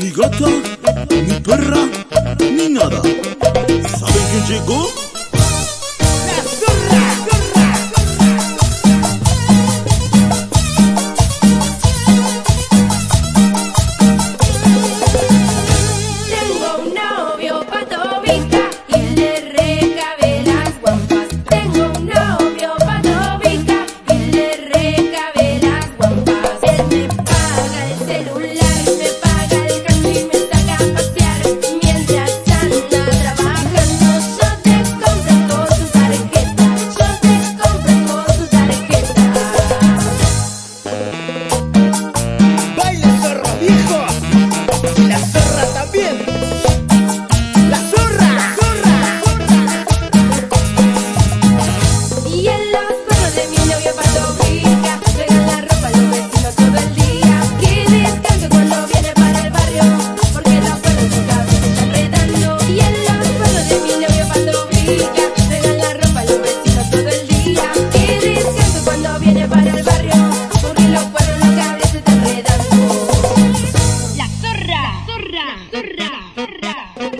Ni gata, ni perra, ni nada. ¿Saben quién llegó?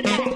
Yeah.